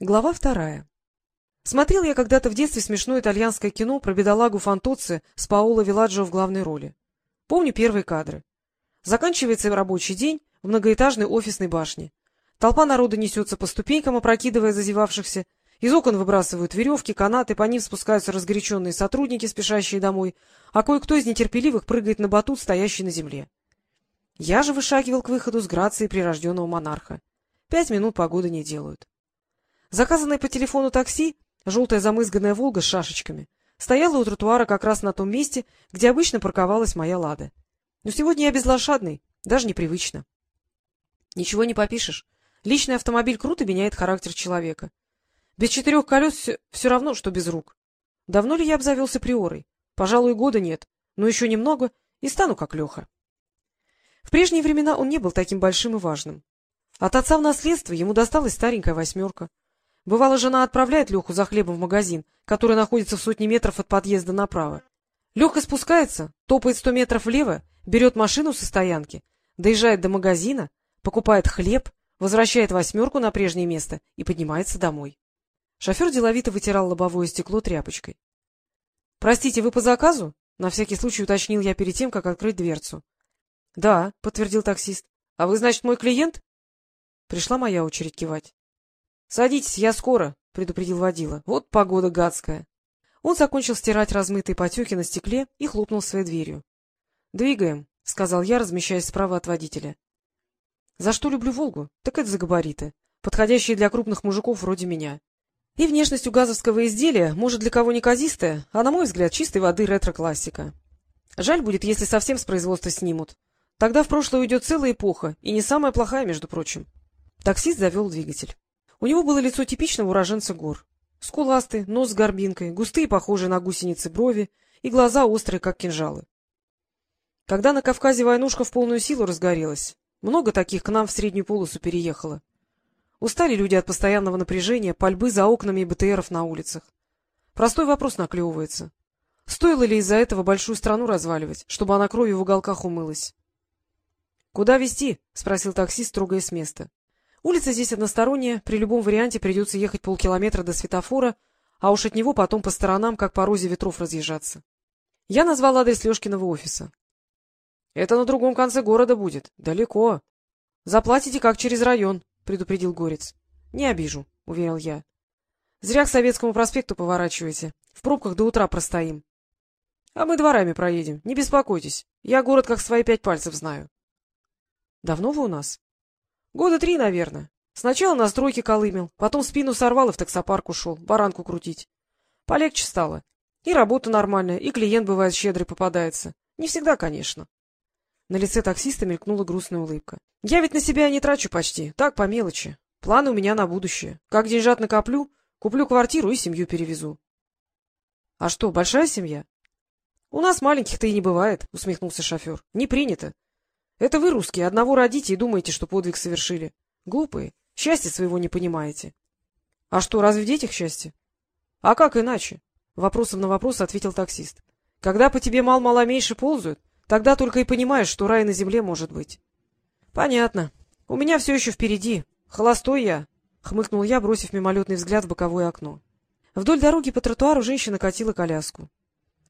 Глава вторая. Смотрел я когда-то в детстве смешное итальянское кино про бедолагу Фантоцци с Паоло Виладжо в главной роли. Помню первые кадры. Заканчивается рабочий день в многоэтажной офисной башне. Толпа народа несется по ступенькам, опрокидывая зазевавшихся. Из окон выбрасывают веревки, канаты, по ним спускаются разгоряченные сотрудники, спешащие домой, а кое-кто из нетерпеливых прыгает на батут, стоящий на земле. Я же вышагивал к выходу с грацией прирожденного монарха. Пять минут погоды не делают. Заказанное по телефону такси, желтая замызганная «Волга» с шашечками, стояла у тротуара как раз на том месте, где обычно парковалась моя «Лада». Но сегодня я безлошадный, даже непривычно. Ничего не попишешь. Личный автомобиль круто меняет характер человека. Без четырех колес все, все равно, что без рук. Давно ли я обзавелся приорой? Пожалуй, года нет, но еще немного, и стану как Леха. В прежние времена он не был таким большим и важным. От отца в наследство ему досталась старенькая восьмерка. Бывало, жена отправляет Леху за хлебом в магазин, который находится в сотне метров от подъезда направо. Леха спускается, топает сто метров влево, берет машину со стоянки, доезжает до магазина, покупает хлеб, возвращает восьмерку на прежнее место и поднимается домой. Шофер деловито вытирал лобовое стекло тряпочкой. — Простите, вы по заказу? — на всякий случай уточнил я перед тем, как открыть дверцу. — Да, — подтвердил таксист. — А вы, значит, мой клиент? Пришла моя очередь кивать. — Садитесь, я скоро, — предупредил водила. — Вот погода гадская. Он закончил стирать размытые потеки на стекле и хлопнул своей дверью. — Двигаем, — сказал я, размещаясь справа от водителя. — За что люблю «Волгу»? Так это за габариты, подходящие для крупных мужиков вроде меня. И внешность у газовского изделия, может, для кого неказистая, а, на мой взгляд, чистой воды ретро-классика. Жаль будет, если совсем с производства снимут. Тогда в прошлое уйдет целая эпоха, и не самая плохая, между прочим. Таксист завел двигатель. У него было лицо типичного уроженца гор. Скуластый, нос с горбинкой, густые, похожие на гусеницы брови и глаза острые, как кинжалы. Когда на Кавказе войнушка в полную силу разгорелась, много таких к нам в среднюю полосу переехало. Устали люди от постоянного напряжения, пальбы за окнами и БТРов на улицах. Простой вопрос наклевывается. Стоило ли из-за этого большую страну разваливать, чтобы она кровью в уголках умылась? — Куда везти? — спросил таксист, трогая с места. Улица здесь односторонняя, при любом варианте придется ехать полкилометра до светофора, а уж от него потом по сторонам, как по розе ветров, разъезжаться. Я назвал адрес Лешкиного офиса. — Это на другом конце города будет. Далеко. — Заплатите как через район, — предупредил Горец. — Не обижу, — уверил я. — Зря к Советскому проспекту поворачиваете. В пробках до утра простоим. — А мы дворами проедем, не беспокойтесь. Я город как свои пять пальцев знаю. — Давно вы у нас? Года три, наверное. Сначала на стройке колымел, потом спину сорвал и в таксопарк ушел, баранку крутить. Полегче стало. И работа нормальная, и клиент бывает щедрый попадается. Не всегда, конечно. На лице таксиста мелькнула грустная улыбка. — Я ведь на себя не трачу почти, так, по мелочи. Планы у меня на будущее. Как деньжат накоплю, куплю квартиру и семью перевезу. — А что, большая семья? — У нас маленьких-то и не бывает, — усмехнулся шофер. — Не принято. Это вы, русские, одного родите и думаете, что подвиг совершили. Глупые. Счастья своего не понимаете. — А что, разве в детях счастье? — А как иначе? — вопросом на вопрос ответил таксист. — Когда по тебе мал-мало меньше ползают, тогда только и понимаешь, что рай на земле может быть. — Понятно. У меня все еще впереди. Холостой я, — хмыкнул я, бросив мимолетный взгляд в боковое окно. Вдоль дороги по тротуару женщина катила коляску.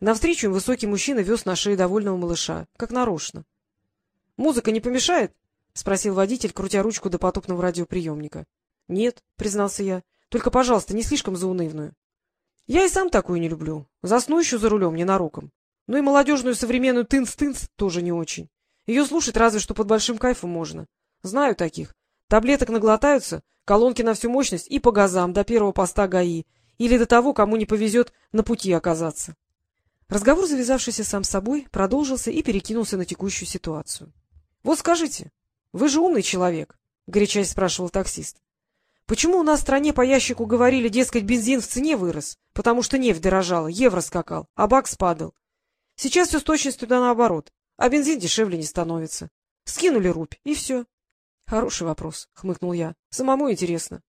Навстречу им высокий мужчина вез на шее довольного малыша, как нарочно. — Музыка не помешает? — спросил водитель, крутя ручку до потопного радиоприемника. — Нет, — признался я. — Только, пожалуйста, не слишком заунывную. — Я и сам такую не люблю. Засну еще за рулем ненароком. Ну и молодежную современную тынц-тынц тоже не очень. Ее слушать разве что под большим кайфом можно. Знаю таких. Таблеток наглотаются, колонки на всю мощность и по газам до первого поста ГАИ, или до того, кому не повезет на пути оказаться. Разговор, завязавшийся сам собой, продолжился и перекинулся на текущую ситуацию. — Вот скажите, вы же умный человек, — горячась спрашивал таксист. — Почему у нас в стране по ящику говорили, дескать, бензин в цене вырос, потому что нефть дорожала, евро скакал, а бак спадал? Сейчас все с точностью да наоборот, а бензин дешевле не становится. Скинули рубь, и все. — Хороший вопрос, — хмыкнул я. — Самому интересно.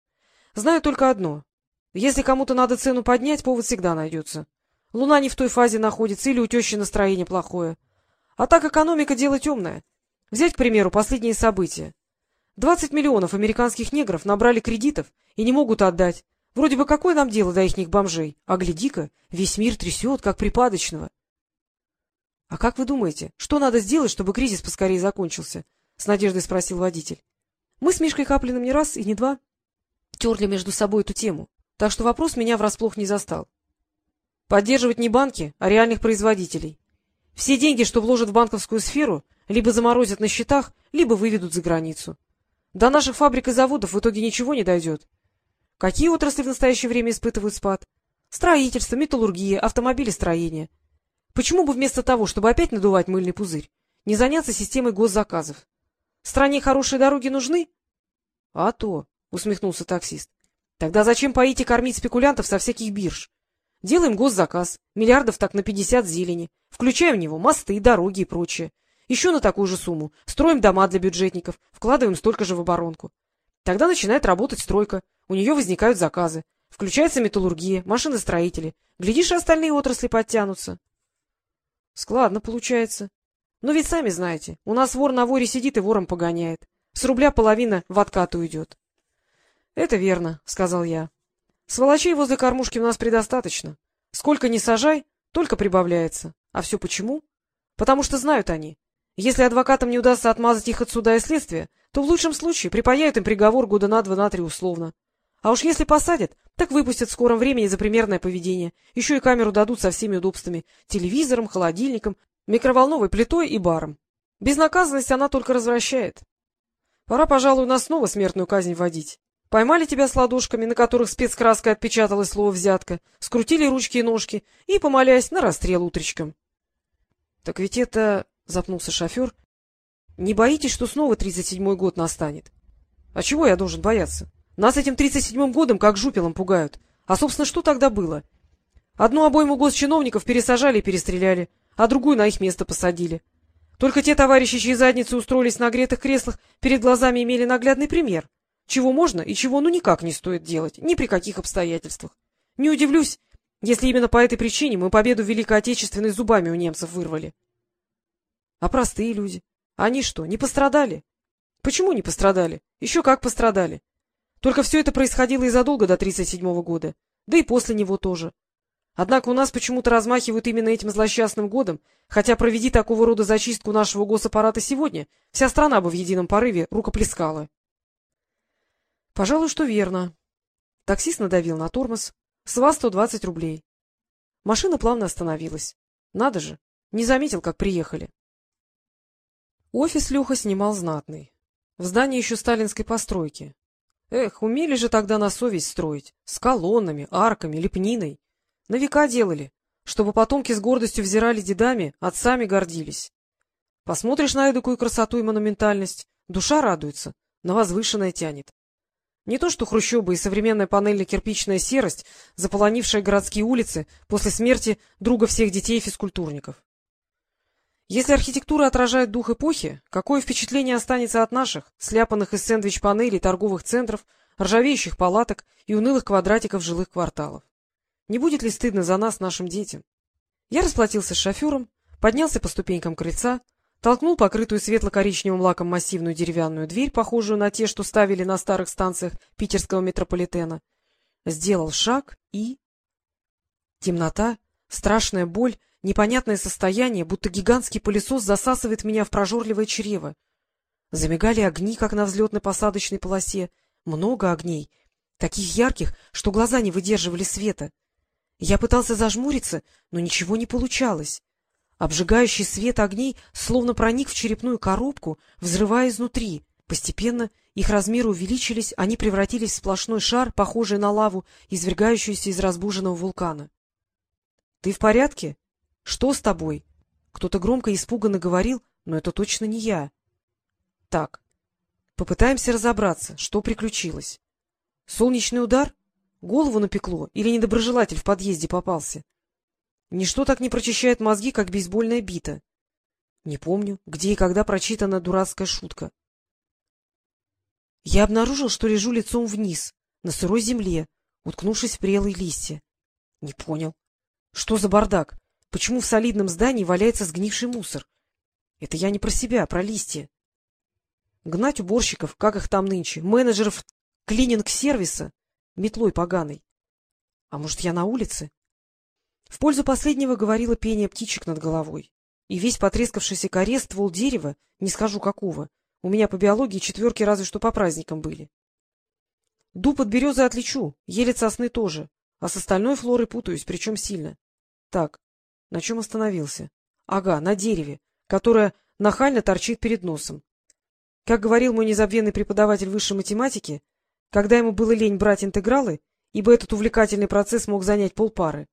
Знаю только одно. Если кому-то надо цену поднять, повод всегда найдется. Луна не в той фазе находится или у тещи настроение плохое. А так экономика — дело темное. Взять, к примеру, последние события. Двадцать миллионов американских негров набрали кредитов и не могут отдать. Вроде бы какое нам дело до ихних бомжей? А гляди-ка, весь мир трясет, как припадочного. — А как вы думаете, что надо сделать, чтобы кризис поскорее закончился? — с надеждой спросил водитель. Мы с Мишкой Каплиным не раз и не два терли между собой эту тему, так что вопрос меня врасплох не застал. Поддерживать не банки, а реальных производителей. Все деньги, что вложат в банковскую сферу, либо заморозят на счетах, либо выведут за границу. До наших фабрик и заводов в итоге ничего не дойдет. Какие отрасли в настоящее время испытывают спад? Строительство, металлургия, автомобилестроение. Почему бы вместо того, чтобы опять надувать мыльный пузырь, не заняться системой госзаказов? Стране хорошие дороги нужны? А то, — усмехнулся таксист. Тогда зачем поить и кормить спекулянтов со всяких бирж? Делаем госзаказ, миллиардов так на пятьдесят зелени, включаем в него мосты, дороги и прочее. Еще на такую же сумму строим дома для бюджетников, вкладываем столько же в оборонку. Тогда начинает работать стройка, у нее возникают заказы, включается металлургия, машиностроители. Глядишь, и остальные отрасли подтянутся. Складно получается. Но ведь сами знаете, у нас вор на воре сидит и вором погоняет. С рубля половина в откат уйдет. — Это верно, — сказал я. Сволочей возле кормушки у нас предостаточно. Сколько ни сажай, только прибавляется. А все почему? Потому что знают они. Если адвокатам не удастся отмазать их от суда и следствия, то в лучшем случае припаяют им приговор года на два, на три условно. А уж если посадят, так выпустят в скором времени за примерное поведение. Еще и камеру дадут со всеми удобствами — телевизором, холодильником, микроволновой плитой и баром. Безнаказанность она только развращает. Пора, пожалуй, нас снова смертную казнь вводить. Поймали тебя с ладошками, на которых спецкраской отпечаталось слово «взятка», скрутили ручки и ножки и, помолясь, на расстрел утречком. — Так ведь это... — запнулся шофер. — Не боитесь, что снова тридцать седьмой год настанет? — А чего я должен бояться? Нас этим тридцать седьмым годом как жупелом пугают. А, собственно, что тогда было? Одну обойму госчиновников пересажали и перестреляли, а другую на их место посадили. Только те товарищи, чьи задницы устроились на гретых креслах, перед глазами имели наглядный пример — чего можно и чего ну никак не стоит делать, ни при каких обстоятельствах. Не удивлюсь, если именно по этой причине мы победу в Великой Отечественной зубами у немцев вырвали. А простые люди? Они что, не пострадали? Почему не пострадали? Еще как пострадали. Только все это происходило и задолго до 1937 года, да и после него тоже. Однако у нас почему-то размахивают именно этим злосчастным годом, хотя проведи такого рода зачистку нашего госаппарата сегодня, вся страна бы в едином порыве рукоплескала. — Пожалуй, что верно. Таксист надавил на тормоз. С вас сто двадцать рублей. Машина плавно остановилась. Надо же, не заметил, как приехали. Офис Леха снимал знатный. В здании еще сталинской постройки. Эх, умели же тогда на совесть строить. С колоннами, арками, лепниной. На века делали, чтобы потомки с гордостью взирали дедами, отцами гордились. Посмотришь на эдакую красоту и монументальность, душа радуется, на возвышенное тянет. Не то что хрущобы и современная панельно-кирпичная серость, заполонившая городские улицы после смерти друга всех детей физкультурников. Если архитектура отражает дух эпохи, какое впечатление останется от наших, сляпанных из сэндвич-панелей торговых центров, ржавеющих палаток и унылых квадратиков жилых кварталов? Не будет ли стыдно за нас, нашим детям? Я расплатился с шофером, поднялся по ступенькам крыльца, толкнул покрытую светло-коричневым лаком массивную деревянную дверь, похожую на те, что ставили на старых станциях питерского метрополитена, сделал шаг и... Темнота, страшная боль, непонятное состояние, будто гигантский пылесос засасывает меня в прожорливое чрево. Замигали огни, как на взлетно-посадочной полосе, много огней, таких ярких, что глаза не выдерживали света. Я пытался зажмуриться, но ничего не получалось. Обжигающий свет огней словно проник в черепную коробку, взрывая изнутри. Постепенно их размеры увеличились, они превратились в сплошной шар, похожий на лаву, извергающуюся из разбуженного вулкана. — Ты в порядке? Что с тобой? Кто-то громко и испуганно говорил, но это точно не я. — Так, попытаемся разобраться, что приключилось. Солнечный удар? Голову напекло или недоброжелатель в подъезде попался? Ничто так не прочищает мозги, как бейсбольная бита. Не помню, где и когда прочитана дурацкая шутка. Я обнаружил, что лежу лицом вниз, на сырой земле, уткнувшись в прелые листья. Не понял. Что за бардак? Почему в солидном здании валяется сгнивший мусор? Это я не про себя, а про листья. Гнать уборщиков, как их там нынче, менеджеров клининг-сервиса, метлой поганой. А может, я на улице? В пользу последнего говорило пение птичек над головой. И весь потрескавшийся коре ствол дерева, не скажу какого, у меня по биологии четверки разве что по праздникам были. Дуб от березы отличу, еле сосны тоже, а с остальной флорой путаюсь, причем сильно. Так, на чем остановился? Ага, на дереве, которое нахально торчит перед носом. Как говорил мой незабвенный преподаватель высшей математики, когда ему было лень брать интегралы, ибо этот увлекательный процесс мог занять полпары,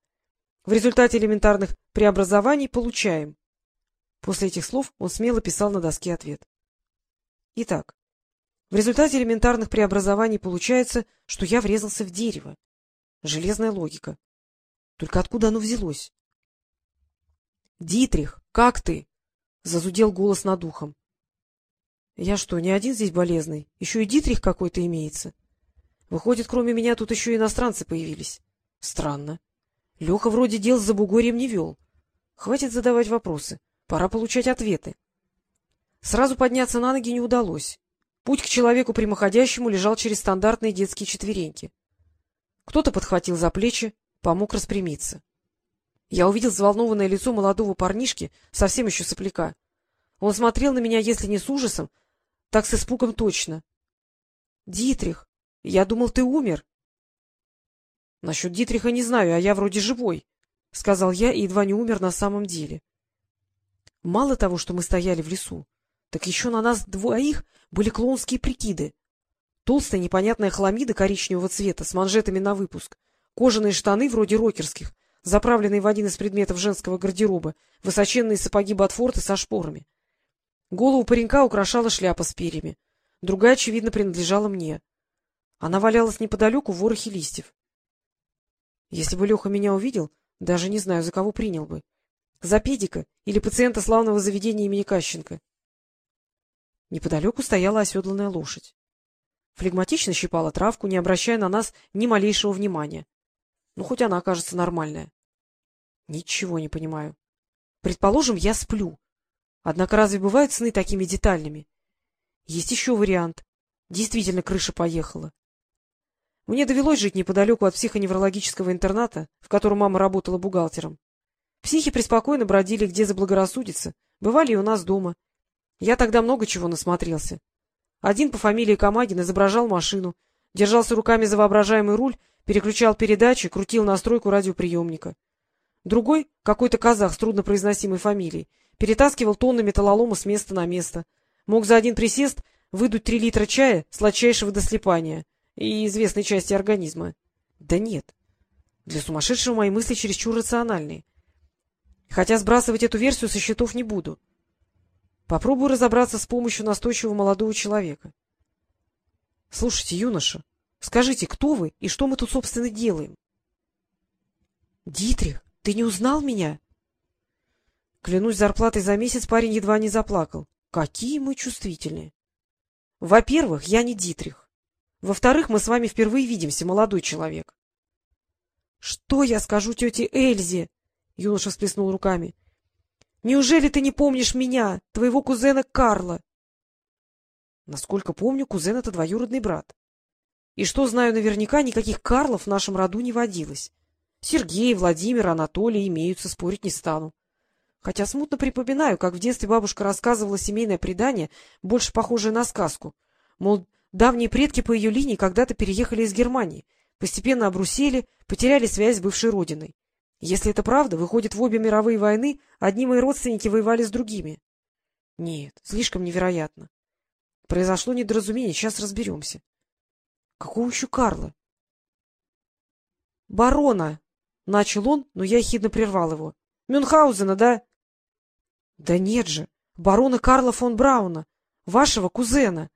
в результате элементарных преобразований получаем. После этих слов он смело писал на доске ответ. Итак, в результате элементарных преобразований получается, что я врезался в дерево. Железная логика. Только откуда оно взялось? — Дитрих, как ты? — зазудел голос над ухом. Я что, не один здесь болезный? Еще и Дитрих какой-то имеется. Выходит, кроме меня тут еще и иностранцы появились. Странно. Леха вроде дел за бугорьем не вел. Хватит задавать вопросы. Пора получать ответы. Сразу подняться на ноги не удалось. Путь к человеку прямоходящему лежал через стандартные детские четвереньки. Кто-то подхватил за плечи, помог распрямиться. Я увидел взволнованное лицо молодого парнишки, совсем еще сопляка. Он смотрел на меня, если не с ужасом, так с испугом точно. — Дитрих, я думал, ты умер. — Насчет Дитриха не знаю, а я вроде живой, — сказал я и едва не умер на самом деле. Мало того, что мы стояли в лесу, так еще на нас двоих были клоунские прикиды. Толстая непонятная хламида коричневого цвета с манжетами на выпуск, кожаные штаны вроде рокерских, заправленные в один из предметов женского гардероба, высоченные сапоги Ботфорта со шпорами. Голову паренька украшала шляпа с перьями. Другая, очевидно, принадлежала мне. Она валялась неподалеку в ворохе листьев. Если бы Леха меня увидел, даже не знаю, за кого принял бы. За педика или пациента славного заведения имени Кащенко. Неподалеку стояла оседланная лошадь. Флегматично щипала травку, не обращая на нас ни малейшего внимания. Ну, хоть она окажется нормальная. Ничего не понимаю. Предположим, я сплю. Однако разве бывают сны такими детальными? Есть еще вариант. Действительно, крыша поехала. Мне довелось жить неподалеку от психоневрологического интерната, в котором мама работала бухгалтером. Психи преспокойно бродили где заблагорассудится, бывали и у нас дома. Я тогда много чего насмотрелся. Один по фамилии Камагин изображал машину, держался руками за воображаемый руль, переключал передачи, крутил настройку радиоприемника. Другой, какой-то казах с труднопроизносимой фамилией, перетаскивал тонны металлолома с места на место. Мог за один присест выдуть три литра чая сладчайшего дослепания и известной части организма. Да нет. Для сумасшедшего мои мысли чересчур рациональные. Хотя сбрасывать эту версию со счетов не буду. Попробую разобраться с помощью настойчивого молодого человека. — Слушайте, юноша, скажите, кто вы и что мы тут, собственно, делаем? — Дитрих, ты не узнал меня? Клянусь зарплатой за месяц, парень едва не заплакал. Какие мы чувствительные! Во-первых, я не Дитрих. Во-вторых, мы с вами впервые видимся, молодой человек. — Что я скажу тете Эльзе? — юноша всплеснул руками. — Неужели ты не помнишь меня, твоего кузена Карла? — Насколько помню, кузен — это двоюродный брат. И что знаю наверняка, никаких Карлов в нашем роду не водилось. Сергей, Владимир, Анатолий имеются, спорить не стану. Хотя смутно припоминаю, как в детстве бабушка рассказывала семейное предание, больше похожее на сказку. Мол, давние предки по ее линии когда-то переехали из Германии, постепенно обрусели, потеряли связь с бывшей родиной. Если это правда, выходит, в обе мировые войны одни мои родственники воевали с другими. Нет, слишком невероятно. Произошло недоразумение, сейчас разберемся. Какого еще Карла? Барона! — начал он, но я ехидно прервал его. — Мюнхгаузена, да? — Да нет же, барона Карла фон Брауна, вашего кузена.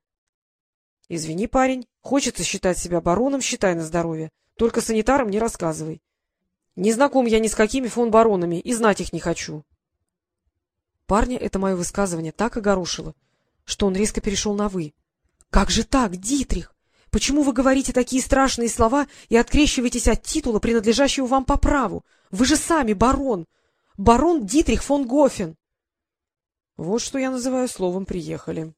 — Извини, парень, хочется считать себя бароном, считай на здоровье. Только санитарам не рассказывай. Не знаком я ни с какими фон баронами и знать их не хочу. Парня это мое высказывание так огорошило, что он резко перешел на «вы». — Как же так, Дитрих? Почему вы говорите такие страшные слова и открещиваетесь от титула, принадлежащего вам по праву? Вы же сами барон! Барон Дитрих фон Гофен! Вот что я называю словом «приехали».